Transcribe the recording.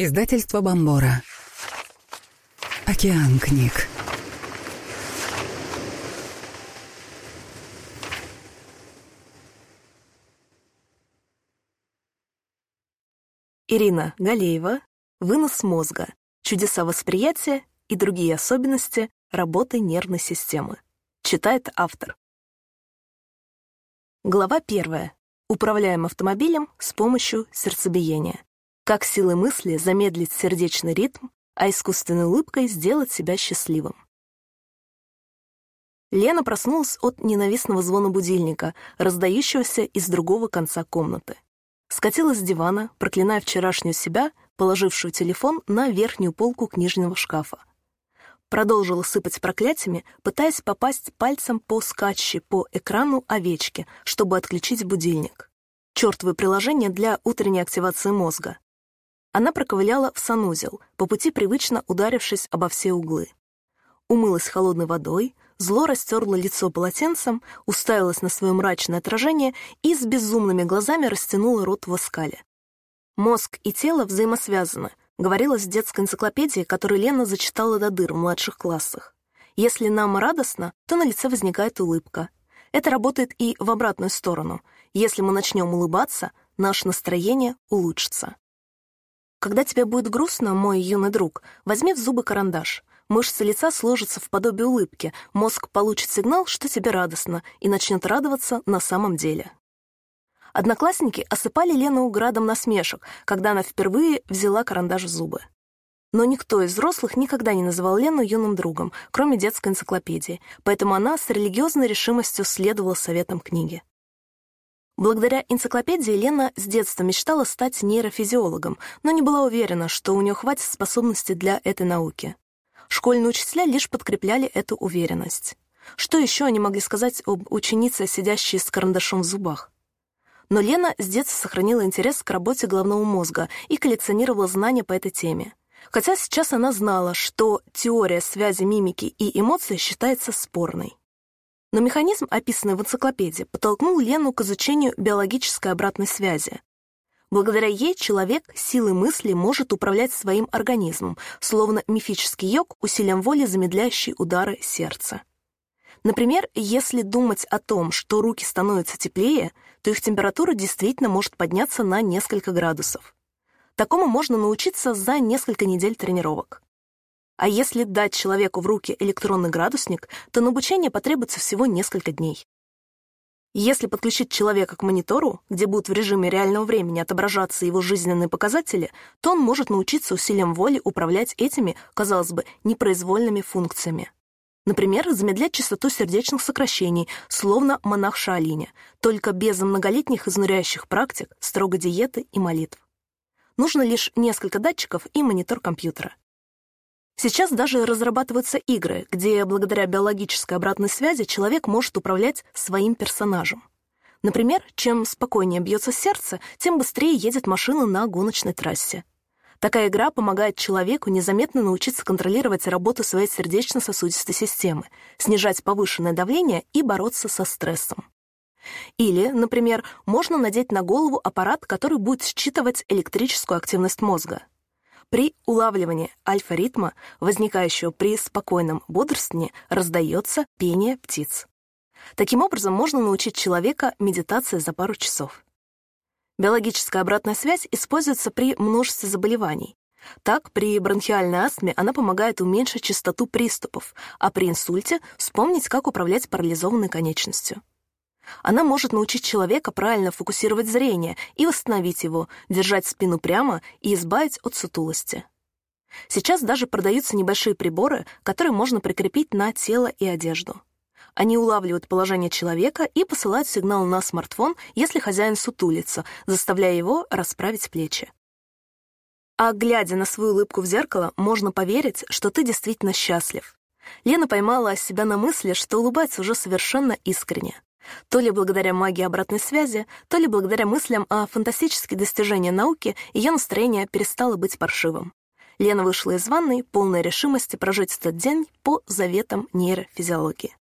Издательство Бомбора. Океан книг. Ирина Галеева. Вынос мозга. Чудеса восприятия и другие особенности работы нервной системы. Читает автор. Глава первая. Управляем автомобилем с помощью сердцебиения. Как силой мысли замедлить сердечный ритм, а искусственной улыбкой сделать себя счастливым. Лена проснулась от ненавистного звона будильника, раздающегося из другого конца комнаты. Скатилась с дивана, проклиная вчерашнюю себя, положившую телефон на верхнюю полку книжного шкафа. Продолжила сыпать проклятиями, пытаясь попасть пальцем по скаче по экрану овечки, чтобы отключить будильник. Чёртовое приложение для утренней активации мозга. Она проковыляла в санузел, по пути привычно ударившись обо все углы. Умылась холодной водой, зло растерла лицо полотенцем, уставилась на свое мрачное отражение и с безумными глазами растянула рот в оскале. Мозг и тело взаимосвязаны, говорилось в детской энциклопедии, которую Лена зачитала до дыр в младших классах. Если нам радостно, то на лице возникает улыбка. Это работает и в обратную сторону. Если мы начнем улыбаться, наше настроение улучшится. Когда тебе будет грустно, мой юный друг, возьми в зубы карандаш. Мышцы лица сложатся в подобие улыбки, мозг получит сигнал, что тебе радостно, и начнет радоваться на самом деле. Одноклассники осыпали Лену градом насмешек, когда она впервые взяла карандаш в зубы. Но никто из взрослых никогда не называл Лену юным другом, кроме детской энциклопедии, поэтому она с религиозной решимостью следовала советам книги. Благодаря энциклопедии Лена с детства мечтала стать нейрофизиологом, но не была уверена, что у нее хватит способностей для этой науки. Школьные учителя лишь подкрепляли эту уверенность. Что еще они могли сказать об ученице, сидящей с карандашом в зубах? Но Лена с детства сохранила интерес к работе головного мозга и коллекционировала знания по этой теме. Хотя сейчас она знала, что теория связи мимики и эмоций считается спорной. Но механизм, описанный в энциклопедии, подтолкнул Лену к изучению биологической обратной связи. Благодаря ей человек силой мысли может управлять своим организмом, словно мифический йог усилием воли, замедляющий удары сердца. Например, если думать о том, что руки становятся теплее, то их температура действительно может подняться на несколько градусов. Такому можно научиться за несколько недель тренировок. А если дать человеку в руки электронный градусник, то на обучение потребуется всего несколько дней. Если подключить человека к монитору, где будут в режиме реального времени отображаться его жизненные показатели, то он может научиться усилием воли управлять этими, казалось бы, непроизвольными функциями. Например, замедлять частоту сердечных сокращений, словно монах Шаолиня, только без многолетних изнуряющих практик, строгой диеты и молитв. Нужно лишь несколько датчиков и монитор компьютера. Сейчас даже разрабатываются игры, где благодаря биологической обратной связи человек может управлять своим персонажем. Например, чем спокойнее бьется сердце, тем быстрее едет машина на гоночной трассе. Такая игра помогает человеку незаметно научиться контролировать работу своей сердечно-сосудистой системы, снижать повышенное давление и бороться со стрессом. Или, например, можно надеть на голову аппарат, который будет считывать электрическую активность мозга. При улавливании альфа-ритма, возникающего при спокойном бодрствовании, раздается пение птиц. Таким образом, можно научить человека медитации за пару часов. Биологическая обратная связь используется при множестве заболеваний. Так, при бронхиальной астме она помогает уменьшить частоту приступов, а при инсульте — вспомнить, как управлять парализованной конечностью. Она может научить человека правильно фокусировать зрение и восстановить его, держать спину прямо и избавить от сутулости. Сейчас даже продаются небольшие приборы, которые можно прикрепить на тело и одежду. Они улавливают положение человека и посылают сигнал на смартфон, если хозяин сутулится, заставляя его расправить плечи. А глядя на свою улыбку в зеркало, можно поверить, что ты действительно счастлив. Лена поймала себя на мысли, что улыбается уже совершенно искренне. То ли благодаря магии обратной связи, то ли благодаря мыслям о фантастических достижениях науки ее настроение перестало быть паршивым. Лена вышла из ванной, полной решимости прожить этот день по заветам нейрофизиологии.